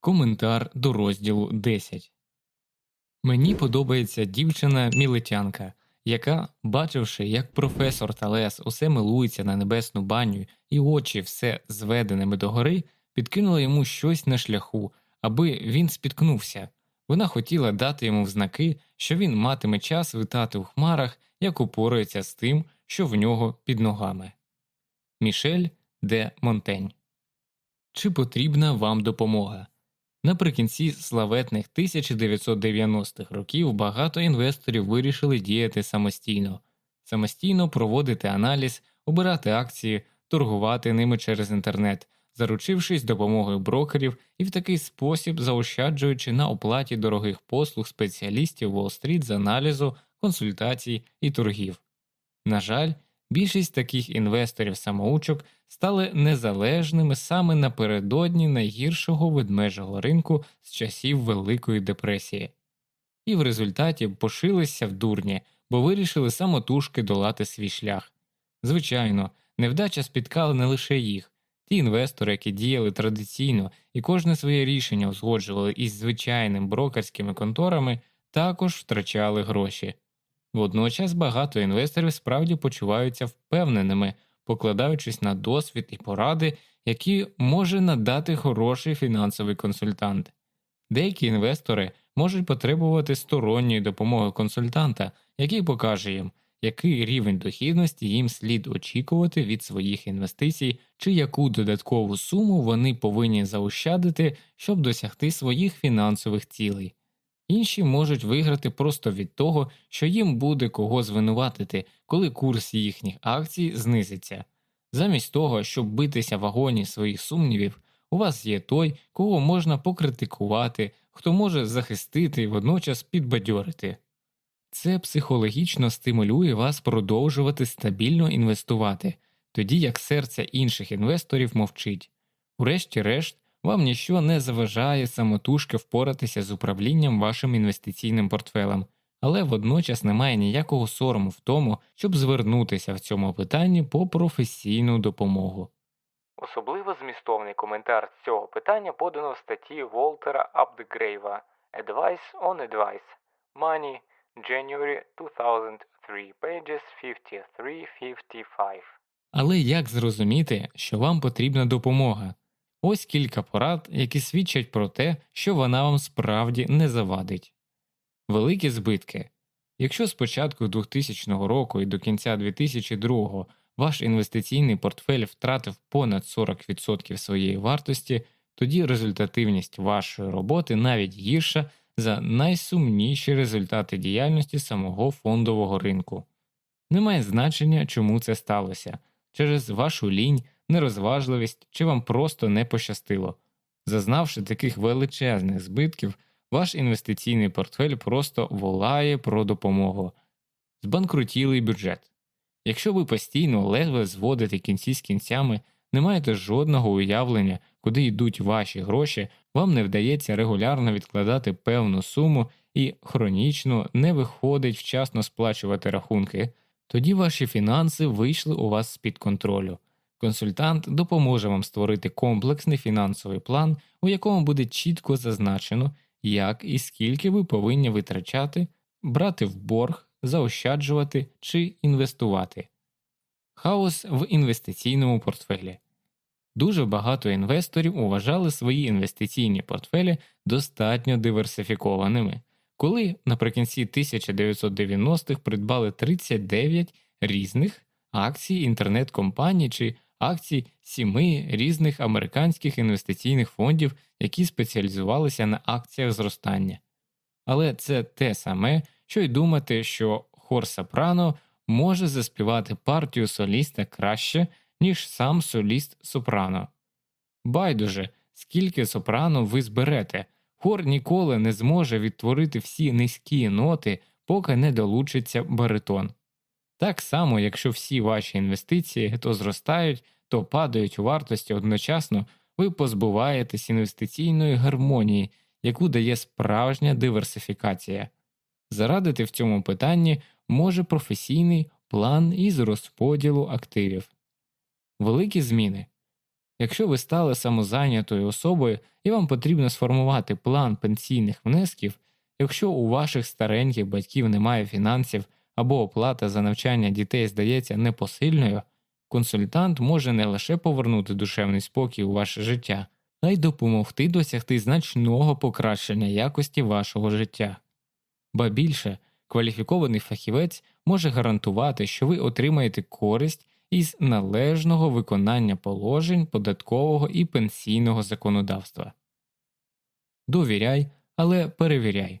Коментар до розділу 10 Мені подобається дівчина мілетянка, яка, бачивши, як професор Талес усе милується на небесну баню і очі все зведеними догори, підкинула йому щось на шляху, аби він спіткнувся. Вона хотіла дати йому взнаки, що він матиме час витати у хмарах, як упорається з тим, що в нього під ногами. Мішель де Монтень. Чи потрібна вам допомога? Наприкінці славетних 1990-х років багато інвесторів вирішили діяти самостійно, самостійно проводити аналіз, обирати акції, торгувати ними через інтернет, заручившись допомогою брокерів і в такий спосіб заощаджуючи на оплаті дорогих послуг спеціалістів Уолл-стріт з аналізу, консультацій і торгів. На жаль, Більшість таких інвесторів самоучок стали незалежними саме напередодні найгіршого ведмежого ринку з часів Великої депресії, і в результаті пошилися в дурні, бо вирішили самотужки долати свій шлях. Звичайно, невдача спіткала не лише їх, ті інвестори, які діяли традиційно і кожне своє рішення узгоджували із звичайними брокерськими конторами, також втрачали гроші. Водночас багато інвесторів справді почуваються впевненими, покладаючись на досвід і поради, які може надати хороший фінансовий консультант. Деякі інвестори можуть потребувати сторонньої допомоги консультанта, який покаже їм, який рівень дохідності їм слід очікувати від своїх інвестицій, чи яку додаткову суму вони повинні заощадити, щоб досягти своїх фінансових цілей. Інші можуть виграти просто від того, що їм буде кого звинуватити, коли курс їхніх акцій знизиться. Замість того, щоб битися в агоні своїх сумнівів, у вас є той, кого можна покритикувати, хто може захистити і водночас підбадьорити. Це психологічно стимулює вас продовжувати стабільно інвестувати, тоді як серце інших інвесторів мовчить. Урешті-решт, вам ніщо не заважає самотужки впоратися з управлінням вашим інвестиційним портфелем, але водночас немає ніякого сорому в тому, щоб звернутися в цьому питанні по професійну допомогу. Особливо змістовний коментар з цього питання подано в статті Волтера Абдгрейва Advice on Advice Money January 2003 pages 53-55. Але як зрозуміти, що вам потрібна допомога? Ось кілька порад, які свідчать про те, що вона вам справді не завадить. Великі збитки. Якщо з початку 2000 року і до кінця 2002 ваш інвестиційний портфель втратив понад 40% своєї вартості, тоді результативність вашої роботи навіть гірша за найсумніші результати діяльності самого фондового ринку. Немає значення, чому це сталося через вашу лінь нерозважливість чи вам просто не пощастило. Зазнавши таких величезних збитків, ваш інвестиційний портфель просто волає про допомогу, збанкрутілий бюджет. Якщо ви постійно ледве зводите кінці з кінцями, не маєте жодного уявлення, куди йдуть ваші гроші, вам не вдається регулярно відкладати певну суму і хронічно не виходить вчасно сплачувати рахунки, тоді ваші фінанси вийшли у вас з під контролю. Консультант допоможе вам створити комплексний фінансовий план, у якому буде чітко зазначено, як і скільки ви повинні витрачати, брати в борг, заощаджувати чи інвестувати. Хаос в інвестиційному портфелі. Дуже багато інвесторів уважали свої інвестиційні портфелі достатньо диверсифікованими, коли наприкінці 1990-х придбали 39 різних акцій інтернет-компаній чи акцій сіми різних американських інвестиційних фондів, які спеціалізувалися на акціях зростання. Але це те саме, що й думати, що хор Сопрано може заспівати партію соліста краще, ніж сам соліст Сопрано. Байдуже, скільки сопрано ви зберете, хор ніколи не зможе відтворити всі низькі ноти, поки не долучиться баритон. Так само, якщо всі ваші інвестиції то зростають, то падають у вартості одночасно, ви позбуваєтесь інвестиційної гармонії, яку дає справжня диверсифікація. Зарадити в цьому питанні може професійний план із розподілу активів. Великі зміни. Якщо ви стали самозайнятою особою і вам потрібно сформувати план пенсійних внесків, якщо у ваших стареньких батьків немає фінансів або оплата за навчання дітей здається непосильною, консультант може не лише повернути душевний спокій у ваше життя, а й допомогти досягти значного покращення якості вашого життя. Ба більше, кваліфікований фахівець може гарантувати, що ви отримаєте користь із належного виконання положень податкового і пенсійного законодавства. Довіряй, але перевіряй.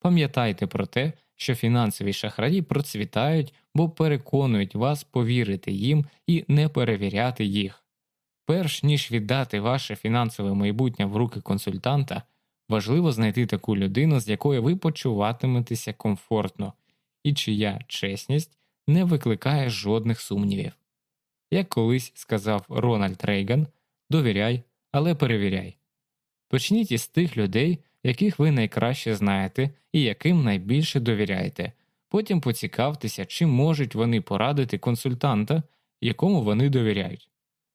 Пам'ятайте про те, що фінансові шахраї процвітають, бо переконують вас повірити їм і не перевіряти їх. Перш ніж віддати ваше фінансове майбутнє в руки консультанта, важливо знайти таку людину, з якою ви почуватиметеся комфортно, і чия чесність не викликає жодних сумнівів. Як колись сказав Рональд Рейган, довіряй, але перевіряй. Почніть із тих людей, яких ви найкраще знаєте і яким найбільше довіряєте. Потім поцікавтеся, чи можуть вони порадити консультанта, якому вони довіряють,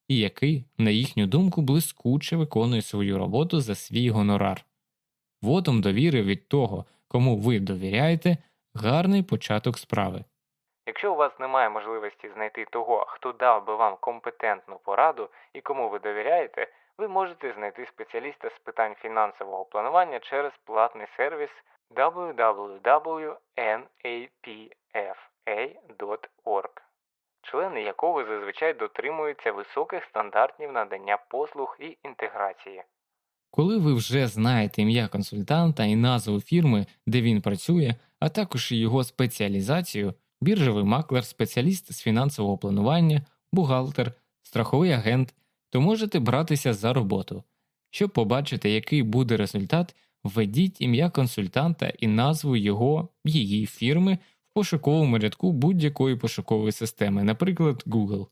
і який, на їхню думку, блискуче виконує свою роботу за свій гонорар. Водом довіри від того, кому ви довіряєте, гарний початок справи. Якщо у вас немає можливості знайти того, хто дав би вам компетентну пораду і кому ви довіряєте, ви можете знайти спеціаліста з питань фінансового планування через платний сервіс www.napfa.org, члени якого зазвичай дотримуються високих стандартів надання послуг і інтеграції. Коли ви вже знаєте ім'я консультанта і назву фірми, де він працює, а також його спеціалізацію, біржовий маклер, спеціаліст з фінансового планування, бухгалтер, страховий агент, то можете братися за роботу. Щоб побачити, який буде результат, введіть ім'я консультанта і назву його її фірми в пошуковому рядку будь-якої пошукової системи, наприклад, Google.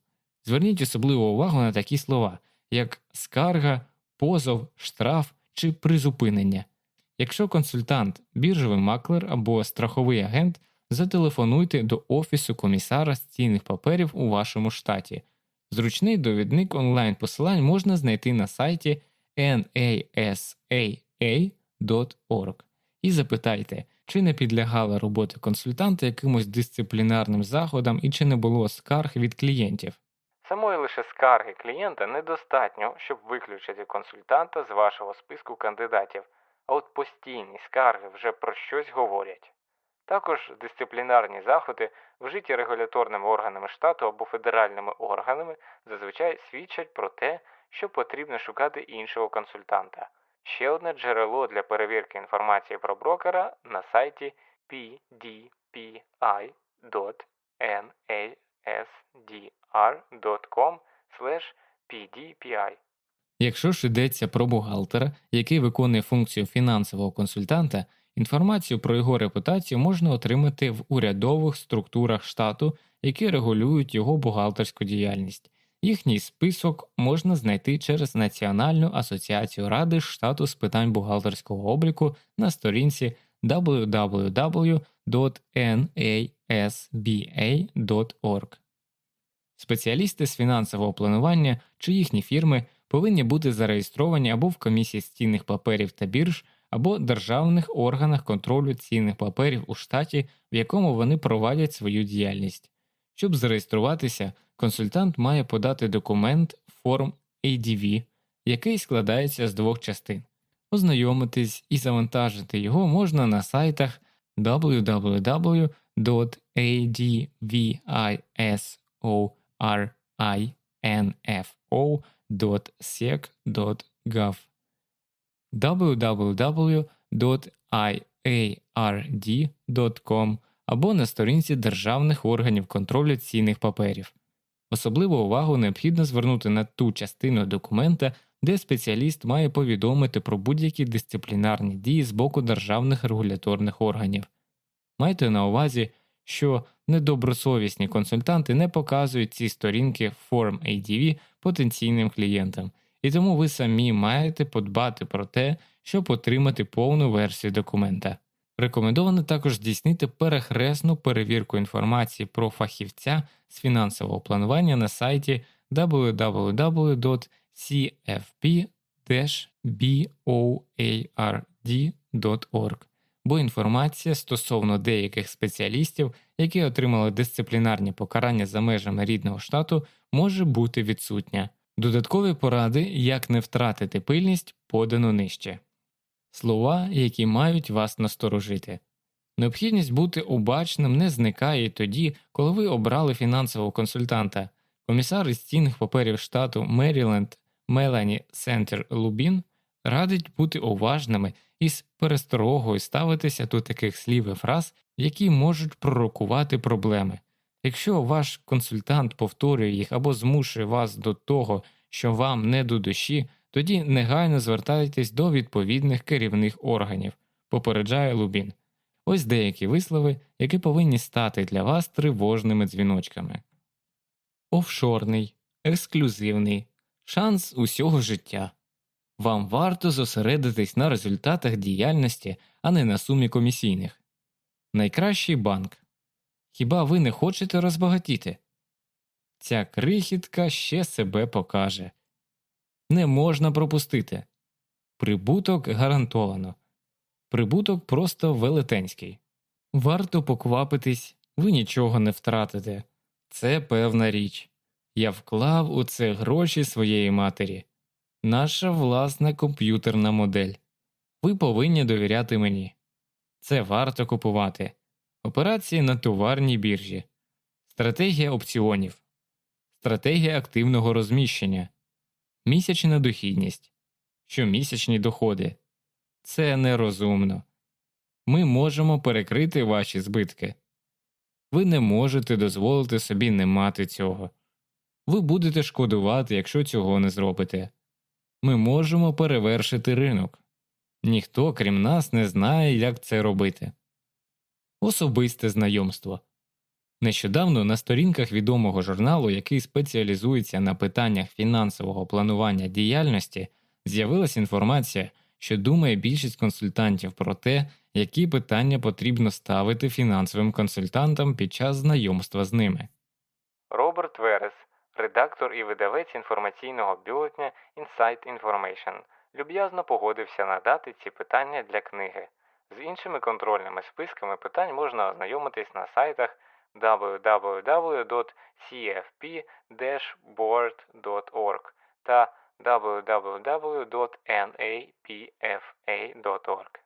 Зверніть особливу увагу на такі слова, як скарга, позов, штраф чи призупинення. Якщо консультант, біржовий маклер або страховий агент, зателефонуйте до Офісу комісара з цінних паперів у вашому штаті. Зручний довідник онлайн посилань можна знайти на сайті nasaa.org і запитайте, чи не підлягала робота консультанта якимось дисциплінарним заходам і чи не було скарг від клієнтів. Самої лише скарги клієнта недостатньо, щоб виключити консультанта з вашого списку кандидатів, а от постійні скарги вже про щось говорять. Також дисциплінарні заходи, вжиті регуляторними органами штату або федеральними органами, зазвичай свідчать про те, що потрібно шукати іншого консультанта. Ще одне джерело для перевірки інформації про брокера на сайті pdpi.nasdr.com pdpi. Якщо ж йдеться про бухгалтера, який виконує функцію фінансового консультанта, інформацію про його репутацію можна отримати в урядових структурах штату, які регулюють його бухгалтерську діяльність. Їхній список можна знайти через Національну асоціацію ради штату з питань бухгалтерського обліку на сторінці www.nasba.org. Спеціалісти з фінансового планування чи їхні фірми повинні бути зареєстровані або в комісії з цінних паперів та бірж, або державних органах контролю цінних паперів у штаті, в якому вони проводять свою діяльність. Щоб зареєструватися, консультант має подати документ форм ADV, який складається з двох частин. Ознайомитись і завантажити його можна на сайтах www.advisorinfo.sec.gov www.iard.com або на сторінці державних органів контролю цінних паперів. Особливу увагу необхідно звернути на ту частину документа, де спеціаліст має повідомити про будь-які дисциплінарні дії з боку державних регуляторних органів. Майте на увазі, що недобросовісні консультанти не показують ці сторінки Form ADV потенційним клієнтам, і тому ви самі маєте подбати про те, щоб отримати повну версію документа. Рекомендовано також здійснити перехресну перевірку інформації про фахівця з фінансового планування на сайті www cfp-board.org, бо інформація стосовно деяких спеціалістів, які отримали дисциплінарні покарання за межами рідного штату, може бути відсутня. Додаткові поради, як не втратити пильність, подано нижче. Слова, які мають вас насторожити. Необхідність бути обачним не зникає і тоді, коли ви обрали фінансового консультанта. Комісар із цінних паперів штату Меріленд Мелані Сентер Лубін радить бути уважними і з пересторогою ставитися до таких слів і фраз, які можуть пророкувати проблеми. Якщо ваш консультант повторює їх або змушує вас до того, що вам не до душі, тоді негайно звертайтесь до відповідних керівних органів, попереджає Лубін. Ось деякі вислови, які повинні стати для вас тривожними дзвіночками. Офшорний, ексклюзивний, шанс усього життя. Вам варто зосередитись на результатах діяльності, а не на сумі комісійних. Найкращий банк. Хіба ви не хочете розбагатіти? Ця крихітка ще себе покаже. Не можна пропустити. Прибуток гарантовано. Прибуток просто велетенський. Варто поквапитись, ви нічого не втратите. Це певна річ. Я вклав у це гроші своєї матері, наша власна комп'ютерна модель. Ви повинні довіряти мені. Це варто купувати. Операції на товарній біржі, стратегія опціонів, стратегія активного розміщення, місячна дохідність, щомісячні доходи. Це нерозумно. Ми можемо перекрити ваші збитки. Ви не можете дозволити собі не мати цього. Ви будете шкодувати, якщо цього не зробите. Ми можемо перевершити ринок. Ніхто, крім нас, не знає, як це робити. Особисте знайомство. Нещодавно на сторінках відомого журналу, який спеціалізується на питаннях фінансового планування діяльності, з'явилася інформація, що думає більшість консультантів про те, які питання потрібно ставити фінансовим консультантам під час знайомства з ними. Роберт Верес, редактор і видавець інформаційного бюлетня Insight Information, люб'язно погодився надати ці питання для книги. З іншими контрольними списками питань можна ознайомитись на сайтах www.cfp-board.org та www.napfa.org.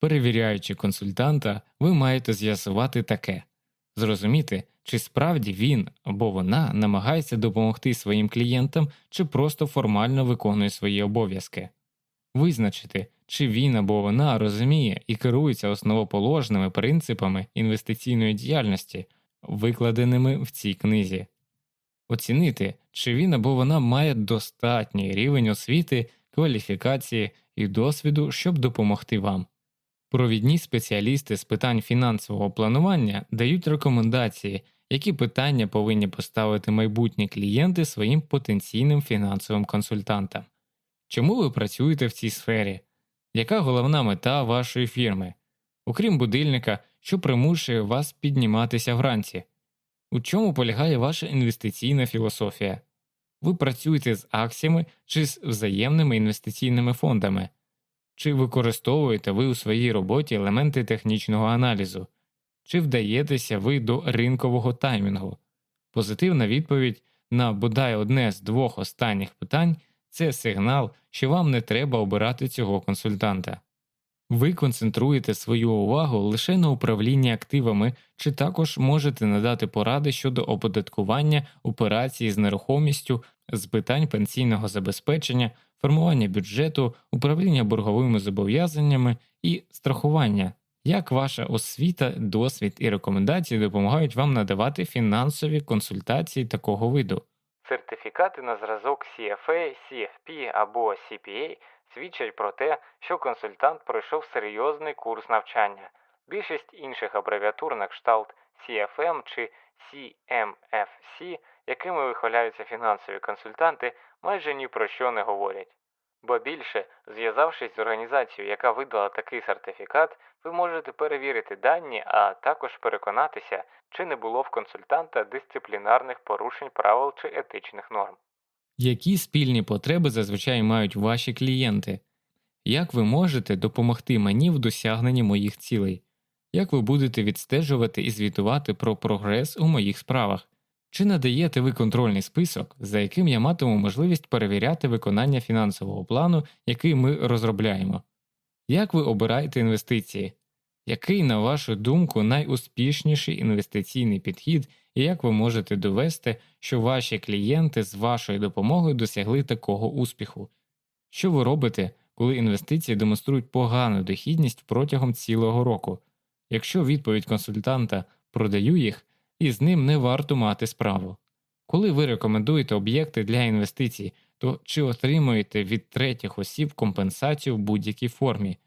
Перевіряючи консультанта, ви маєте з'ясувати таке зрозуміти, чи справді він або вона намагається допомогти своїм клієнтам, чи просто формально виконує свої обов'язки, визначити, чи він або вона розуміє і керується основоположними принципами інвестиційної діяльності, викладеними в цій книзі, оцінити, чи він або вона має достатній рівень освіти, кваліфікації і досвіду, щоб допомогти вам. Провідні спеціалісти з питань фінансового планування дають рекомендації, які питання повинні поставити майбутні клієнти своїм потенційним фінансовим консультантам. Чому ви працюєте в цій сфері? Яка головна мета вашої фірми? Окрім будильника, що примушує вас підніматися вранці? У чому полягає ваша інвестиційна філософія? Ви працюєте з акціями чи з взаємними інвестиційними фондами? Чи використовуєте ви у своїй роботі елементи технічного аналізу, чи вдаєтеся ви до ринкового таймінгу? Позитивна відповідь на бодай одне з двох останніх питань це сигнал, що вам не треба обирати цього консультанта. Ви концентруєте свою увагу лише на управлінні активами, чи також можете надати поради щодо оподаткування операцій з нерухомістю, з питань пенсійного забезпечення, формування бюджету, управління борговими зобов'язаннями і страхування. Як ваша освіта, досвід і рекомендації допомагають вам надавати фінансові консультації такого виду? Сертифікати на зразок CFA, CFP або CPA свідчать про те, що консультант пройшов серйозний курс навчання. Більшість інших абревіатур на кшталт CFM чи CMFC, якими вихваляються фінансові консультанти, майже ні про що не говорять. Бо більше, зв'язавшись з організацією, яка видала такий сертифікат, ви можете перевірити дані, а також переконатися, чи не було в консультанта дисциплінарних порушень правил чи етичних норм. Які спільні потреби зазвичай мають ваші клієнти? Як ви можете допомогти мені в досягненні моїх цілей? Як ви будете відстежувати і звітувати про прогрес у моїх справах? Чи надаєте ви контрольний список, за яким я матиму можливість перевіряти виконання фінансового плану, який ми розробляємо? Як ви обираєте інвестиції? Який, на вашу думку, найуспішніший інвестиційний підхід, і як ви можете довести, що ваші клієнти з вашою допомогою досягли такого успіху? Що ви робите, коли інвестиції демонструють погану дохідність протягом цілого року? Якщо відповідь консультанта продаю їх, і з ним не варто мати справу. Коли ви рекомендуєте об'єкти для інвестицій, то чи отримуєте від третіх осіб компенсацію в будь-якій формі?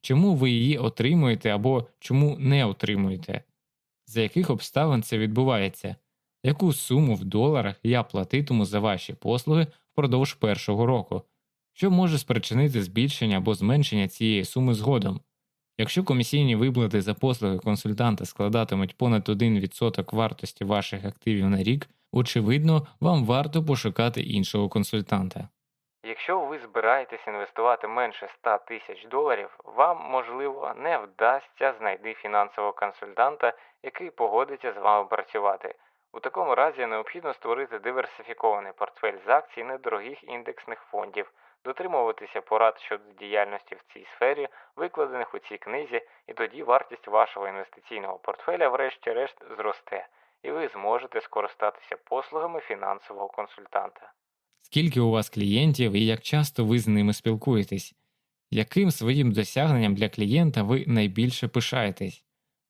Чому ви її отримуєте або чому не отримуєте? За яких обставин це відбувається? Яку суму в доларах я платитиму за ваші послуги впродовж першого року? Що може спричинити збільшення або зменшення цієї суми згодом? Якщо комісійні виплати за послуги консультанта складатимуть понад 1% вартості ваших активів на рік, очевидно, вам варто пошукати іншого консультанта. Якщо ви збираєтесь інвестувати менше 100 тисяч доларів, вам, можливо, не вдасться знайти фінансового консультанта, який погодиться з вами працювати. У такому разі необхідно створити диверсифікований портфель з акцій недорогих індексних фондів, дотримуватися порад щодо діяльності в цій сфері, викладених у цій книзі, і тоді вартість вашого інвестиційного портфеля, врешті-решт, зросте, і ви зможете скористатися послугами фінансового консультанта. Скільки у вас клієнтів і як часто ви з ними спілкуєтесь? Яким своїм досягненням для клієнта ви найбільше пишаєтесь?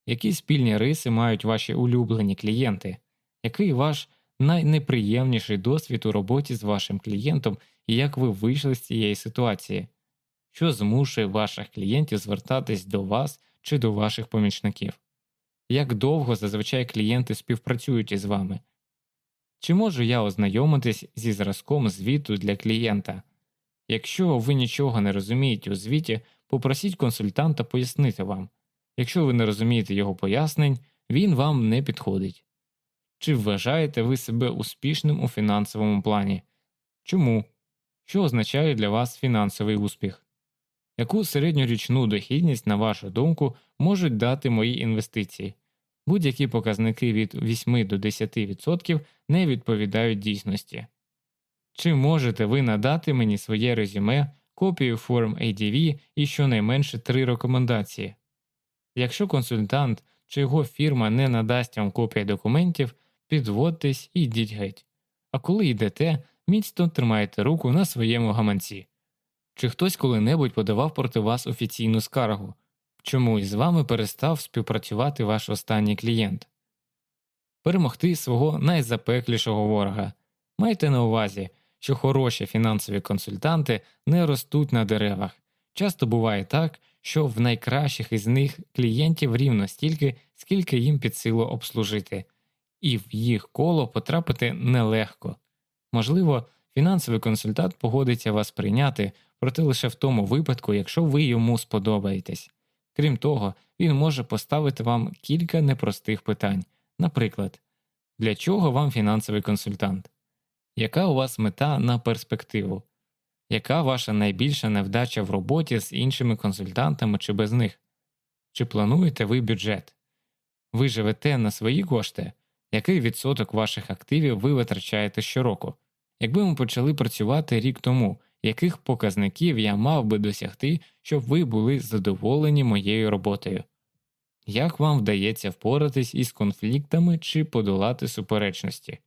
Які спільні риси мають ваші улюблені клієнти? Який ваш найнеприємніший досвід у роботі з вашим клієнтом і як ви вийшли з цієї ситуації? Що змушує ваших клієнтів звертатись до вас чи до ваших помічників? Як довго зазвичай клієнти співпрацюють із вами? Чи можу я ознайомитись зі зразком звіту для клієнта? Якщо ви нічого не розумієте у звіті, попросіть консультанта пояснити вам. Якщо ви не розумієте його пояснень, він вам не підходить. Чи вважаєте ви себе успішним у фінансовому плані? Чому? Що означає для вас фінансовий успіх? Яку середньорічну дохідність, на вашу думку, можуть дати мої інвестиції? Будь-які показники від 8 до 10% не відповідають дійсності. Чи можете ви надати мені своє резюме, копію форм ADV і щонайменше три рекомендації? Якщо консультант чи його фірма не надасть вам копії документів, підводьтесь і йдіть геть. А коли йдете, міцно тримайте руку на своєму гаманці. Чи хтось коли-небудь подавав проти вас офіційну скаргу? Чому із вами перестав співпрацювати ваш останній клієнт? Перемогти свого найзапеклішого ворога. Майте на увазі, що хороші фінансові консультанти не ростуть на деревах. Часто буває так, що в найкращих із них клієнтів рівно стільки, скільки їм під силу обслужити, і в їх коло потрапити нелегко. Можливо, фінансовий консультант погодиться вас прийняти, проте лише в тому випадку, якщо ви йому сподобаєтесь. Крім того, він може поставити вам кілька непростих питань, наприклад, для чого вам фінансовий консультант? Яка у вас мета на перспективу? Яка ваша найбільша невдача в роботі з іншими консультантами чи без них? Чи плануєте ви бюджет? Ви живете на свої кошти? Який відсоток ваших активів ви витрачаєте щороку? Якби ми почали працювати рік тому, яких показників я мав би досягти, щоб ви були задоволені моєю роботою? Як вам вдається впоратись із конфліктами чи подолати суперечності?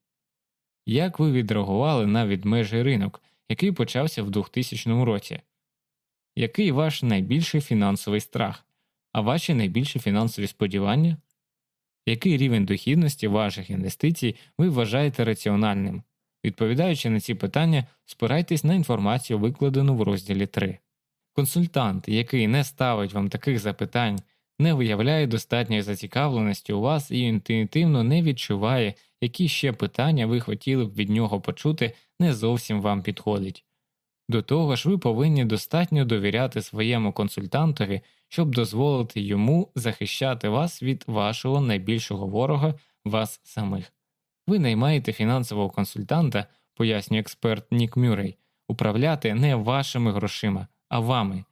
Як ви відреагували на відмежий ринок, який почався в 2000 році? Який ваш найбільший фінансовий страх, а ваші найбільші фінансові сподівання? Який рівень дохідності ваших інвестицій ви вважаєте раціональним? Відповідаючи на ці питання, спирайтесь на інформацію, викладену в розділі 3. Консультант, який не ставить вам таких запитань, не виявляє достатньої зацікавленості у вас і інтуїтивно не відчуває, які ще питання ви хотіли б від нього почути, не зовсім вам підходить. До того ж, ви повинні достатньо довіряти своєму консультантові, щоб дозволити йому захищати вас від вашого найбільшого ворога, вас самих. Ви наймаєте фінансового консультанта, пояснює експерт Нік Мюррей, управляти не вашими грошима, а вами.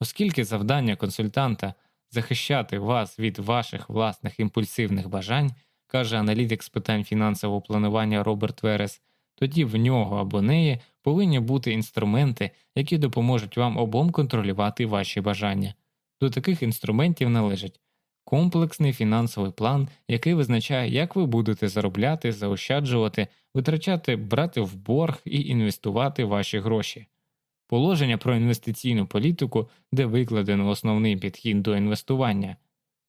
Оскільки завдання консультанта захищати вас від ваших власних імпульсивних бажань, каже аналітик з питань фінансового планування Роберт Верес, тоді в нього або неї повинні бути інструменти, які допоможуть вам обом контролювати ваші бажання. До таких інструментів належить комплексний фінансовий план, який визначає, як ви будете заробляти, заощаджувати, витрачати, брати в борг і інвестувати ваші гроші. Положення про інвестиційну політику, де викладено основний підхід до інвестування,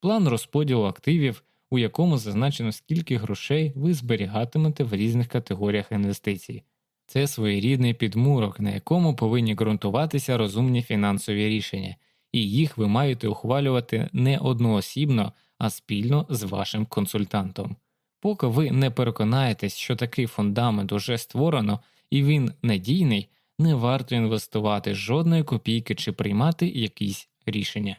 план розподілу активів, у якому зазначено, скільки грошей ви зберігатимете в різних категоріях інвестицій. Це своєрідний підмурок, на якому повинні ґрунтуватися розумні фінансові рішення, і їх ви маєте ухвалювати не одноосібно, а спільно з вашим консультантом. Поки ви не переконаєтесь, що такий фундамент уже створено і він надійний, не варто інвестувати жодної копійки чи приймати якісь рішення.